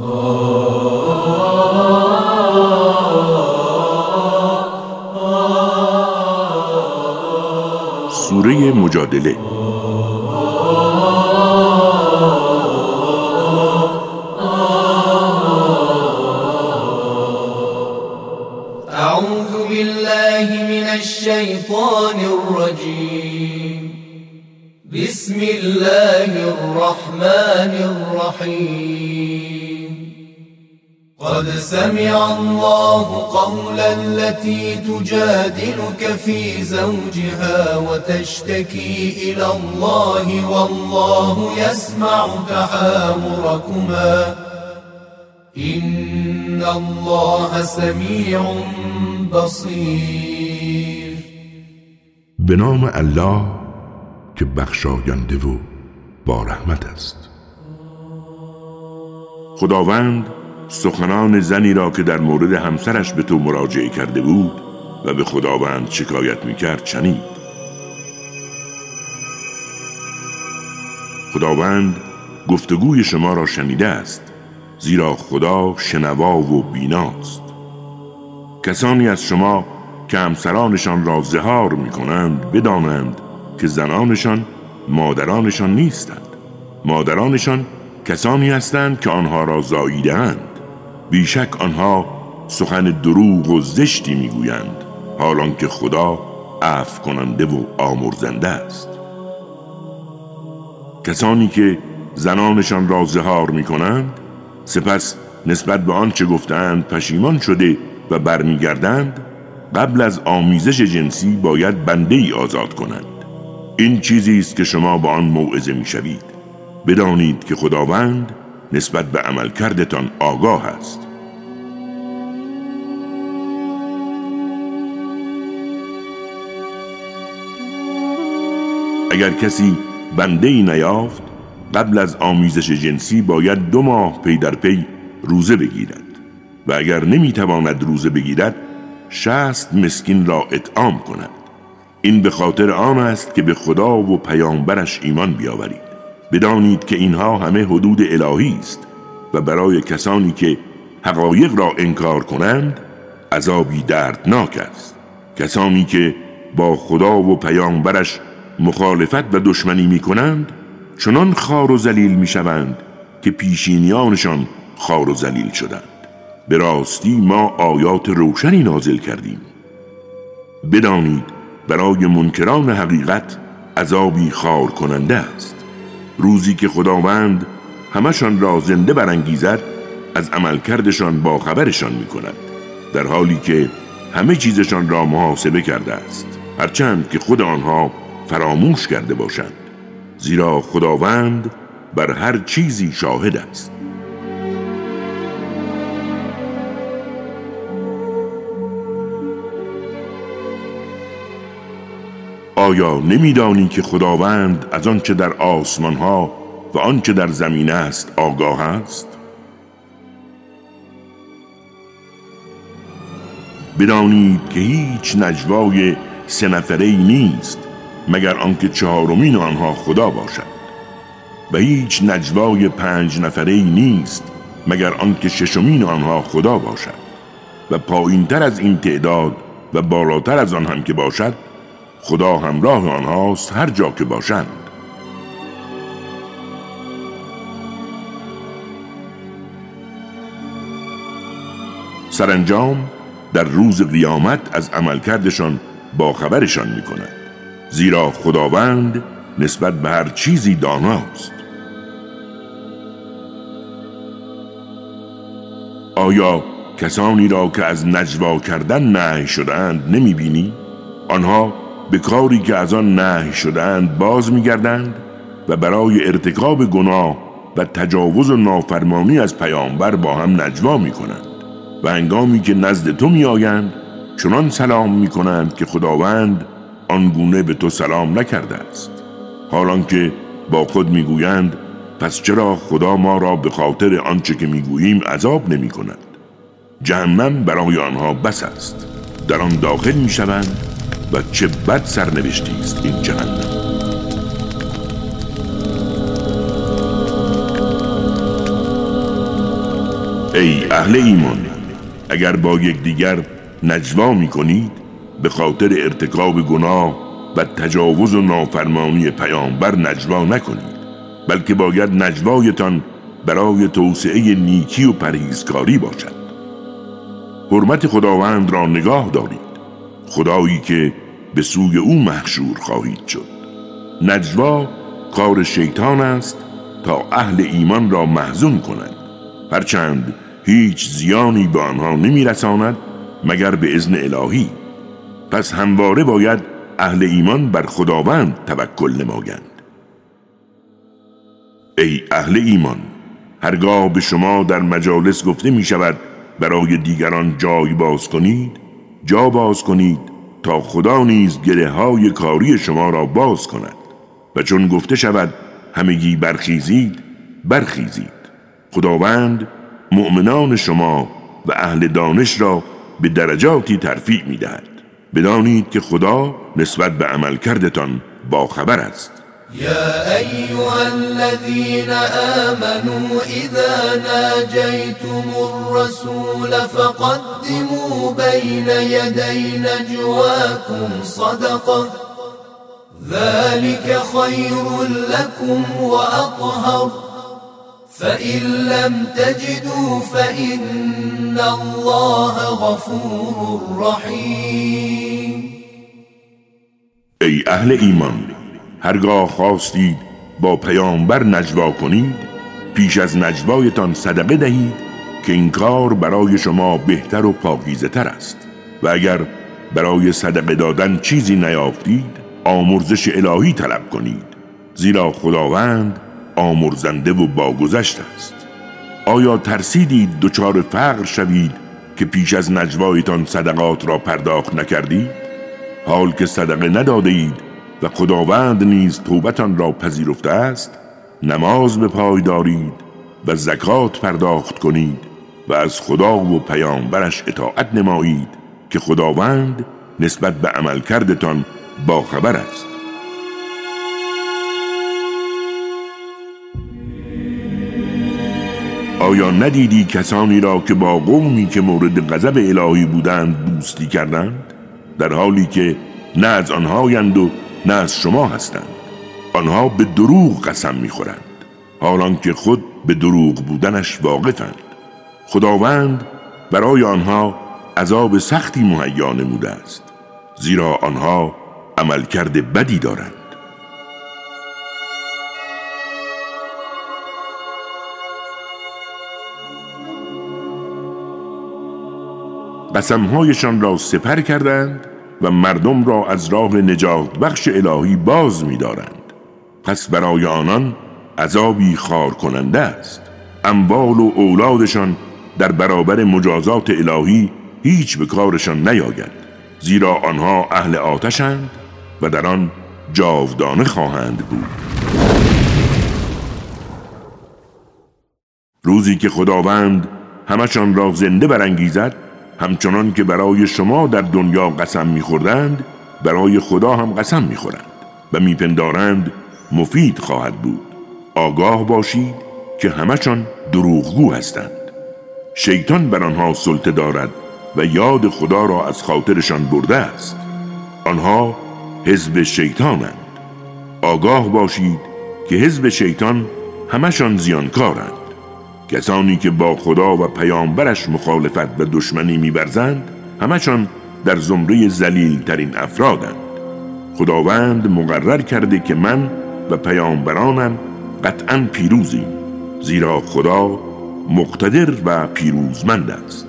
سوره مجادله أعوذ بالله من الشيطان الرجيم. بسم الله الرحمن الرحيم. قد سمع الله قول التي تجادلك في زوجها وتشتكي إلى الله والله يسمع تحاوركما إن الله سميع بصير. به نام الله که بخشاینده و با رحمت است. خداوند سخنان زنی را که در مورد همسرش به تو مراجعه کرده بود و به خداوند شکایت می‌کرد چنید خداوند گفتگوی شما را شنیده است زیرا خدا شنوا و بیناست. کسانی از شما که همسرانشان را زهار می کنند بدانند که زنانشان مادرانشان نیستند. مادرانشان کسانی هستند که آنها را زاییدهاند. بیشک آنها سخن دروغ و زشتی می‌گویند حالان که خدا عفو کننده و آمرزنده است. کسانی که زنانشان را زهار می کنند سپس نسبت به آنچه گفتند پشیمان شده و برمیگردند قبل از آمیزش جنسی باید بنده ای آزاد کنند. این چیزی است که شما با آن موعظه می‌شوید. بدانید که خداوند نسبت به عملکردتان آگاه است. اگر کسی بنده ای نیافت قبل از آمیزش جنسی باید دو ماه پی در پی روزه بگیرد. و اگر نمی‌تواند روزه بگیرد شست مسکین را اطعام کند. این به خاطر آن است که به خدا و پیامبرش ایمان بیاورید. بدانید که اینها همه حدود الهی است و برای کسانی که حقایق را انکار کنند عذابی دردناک است. کسانی که با خدا و پیامبرش مخالفت و دشمنی می کنند چنان خار و زلیل می شوند که پیشینیانشان خار و زلیل شدند. به راستی ما آیات روشنی نازل کردیم. بدانید برای منکران حقیقت عذابی خار کننده است. روزی که خداوند همشان را زنده برانگیزد از عملکردشان با خبرشان می کند در حالی که همه چیزشان را محاسبه کرده است. هرچند که خود آنها فراموش کرده باشند زیرا خداوند بر هر چیزی شاهد است. آیا نمیدانی که خداوند از آنچه در آسمان ها و آنچه در زمین است آگاه است؟ بدانید که هیچ نجوای سه نفره نیست مگر آنکه چهارمین آنها خدا باشد. و هیچ نجوای پنج نفره نیست مگر آنکه ششمین آنها خدا باشد. و پایینتر از این تعداد و بالاتر از آن هم که باشد خدا همراه آنهاست هر جا که باشند سرانجام در روز قیامت از عملکردشان با خبرشان می کند زیرا خداوند نسبت به هر چیزی داناست آیا کسانی را که از نجوا کردن نهی شدهاند نمی بینی؟ آنها به کاری که از آن نهی شدهاند باز میگردند و برای ارتکاب گناه و تجاوز و نافرمانی از پیامبر با هم نجوا می کنند و هنگامی که نزد تو می آیند چنان سلام می کنند که خداوند آنگونه به تو سلام نکرده است. حالان که با خود می‌گویند پس چرا خدا ما را به خاطر آنچه که می‌گوییم عذاب نمی کند جهنم برای آنها بس است. در آن داخل می شوند و چه بد سرنوشتی است این جهنم. ای اهل ایمان اگر با یکدیگر نجوا می کنید به خاطر ارتکاب گناه و تجاوز و نافرمانی پیامبر نجوا نکنید بلکه باید نجوایتان برای توسعه نیکی و پرهیزکاری باشد. حرمت خداوند را نگاه دارید. خدایی که به سوی او محشور خواهید شد. نجوا کار شیطان است تا اهل ایمان را محزون کند هرچند هیچ زیانی به آنها نمیرساند مگر به ازن الهی. پس همواره باید اهل ایمان بر خداوند توکل نمایند. ای اهل ایمان هرگاه به شما در مجالس گفته می شود برای دیگران جای باز کنید جا باز کنید تا خدا نیز گره های کاری شما را باز کند. و چون گفته شود همگی برخیزید برخیزید. خداوند مؤمنان شما و اهل دانش را به درجاتی ترفیع می دهد بدانید که خدا نسبت به عمل کردتان با خبر است. يا أيها الذين آمنوا إذا ناجيتم الرسول فقدموا بين يدي نجواكم صدقة. ذلك خير لكم وأطهر. فإن لم تجدوا فإن الله غفور رحيم. أي أهل إيمان. هرگاه خواستید با پیامبر نجوا کنید پیش از نجوایتان صدقه دهید که این کار برای شما بهتر و پاکیزه تر است. و اگر برای صدقه دادن چیزی نیافتید آمرزش الهی طلب کنید. زیرا خداوند آمرزنده و باگذشت است. آیا ترسیدید دچار فقر شوید که پیش از نجوایتان صدقات را پرداخت نکردید؟ حال که صدقه نداده اید و خداوند نیز توبتان را پذیرفته است نماز به پای دارید و زکات پرداخت کنید و از خدا و پیامبرش اطاعت نمایید که خداوند نسبت به عمل کردتان با خبر است. آیا ندیدی کسانی را که با قومی که مورد غضب الهی بودند دوستی کردند؟ در حالی که نه از آنهایند و نه از شما هستند. آنها به دروغ قسم می‌خورند حالان که خود به دروغ بودنش واقفند. خداوند برای آنها عذاب سختی مهیا نموده است زیرا آنها عملکرد بدی دارند. قسمهایشان را سپر کردند و مردم را از راه نجات بخش الهی باز می دارند. پس برای آنان عذابی خار کننده است اموال و اولادشان در برابر مجازات الهی هیچ به کارشان نیاید زیرا آنها اهل آتشند و در آن جاودانه خواهند بود روزی که خداوند همشان را زنده برانگیزد همچنان که برای شما در دنیا قسم میخوردند برای خدا هم قسم می‌خورند و میپندارند مفید خواهد بود. آگاه باشید که همشان دروغگو هستند. شیطان بر آنها سلطه دارد و یاد خدا را از خاطرشان برده است. آنها حزب شیطانند. آگاه باشید که حزب شیطان همشان زیانکارند. کسانی که با خدا و پیامبرش مخالفت و دشمنی میورزند همشان در زمره زلیل ترین افرادند. خداوند مقرر کرده که من و پیامبرانم قطعا پیروزیم زیرا خدا مقتدر و پیروزمند است.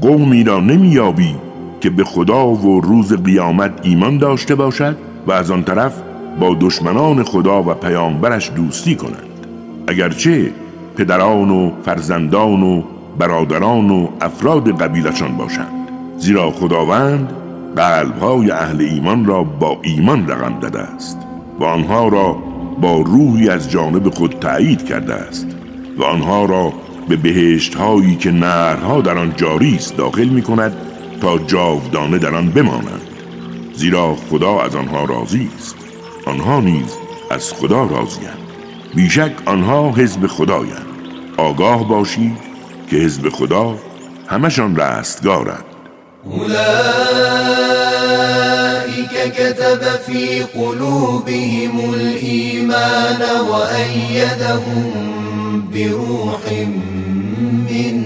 قومی را نمیابی که به خدا و روز قیامت ایمان داشته باشد و از آن طرف با دشمنان خدا و پیامبرش دوستی کنند. اگرچه پدران و فرزندان و برادران و افراد قبیلشان باشند. زیرا خداوند قلبهای اهل ایمان را با ایمان رقم داده است و آنها را با روحی از جانب خود تایید کرده است و آنها را به بهشت هایی که نهرها در آن جاری است داخل می کند تا جاودانه در آن بمانند. زیرا خدا از آنها راضی است. آنها نیز از خدا راضیند بیشک آنها حزب خدایند. آگاه باشید که حزب خدا همشان رستگارند. أولئك كتب في قلوبهم الإيمان وأيدهم بروح منه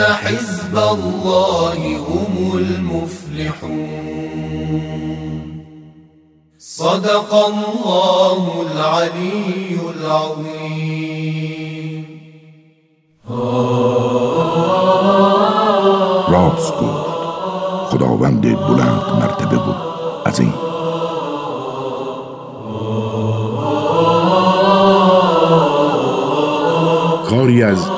حزب الله هم المفلحون صدق الله العلي العظيم راست گفت خداوند بلند مرتبه و عظیم. کاری از